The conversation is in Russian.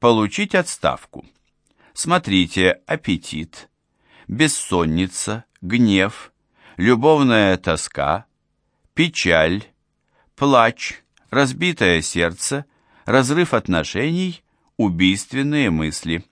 Получить отставку. Смотрите аппетит, бессонница, гнев, любовная тоска, печаль, плач, разбитое сердце, разрыв отношений, убийственные мысли.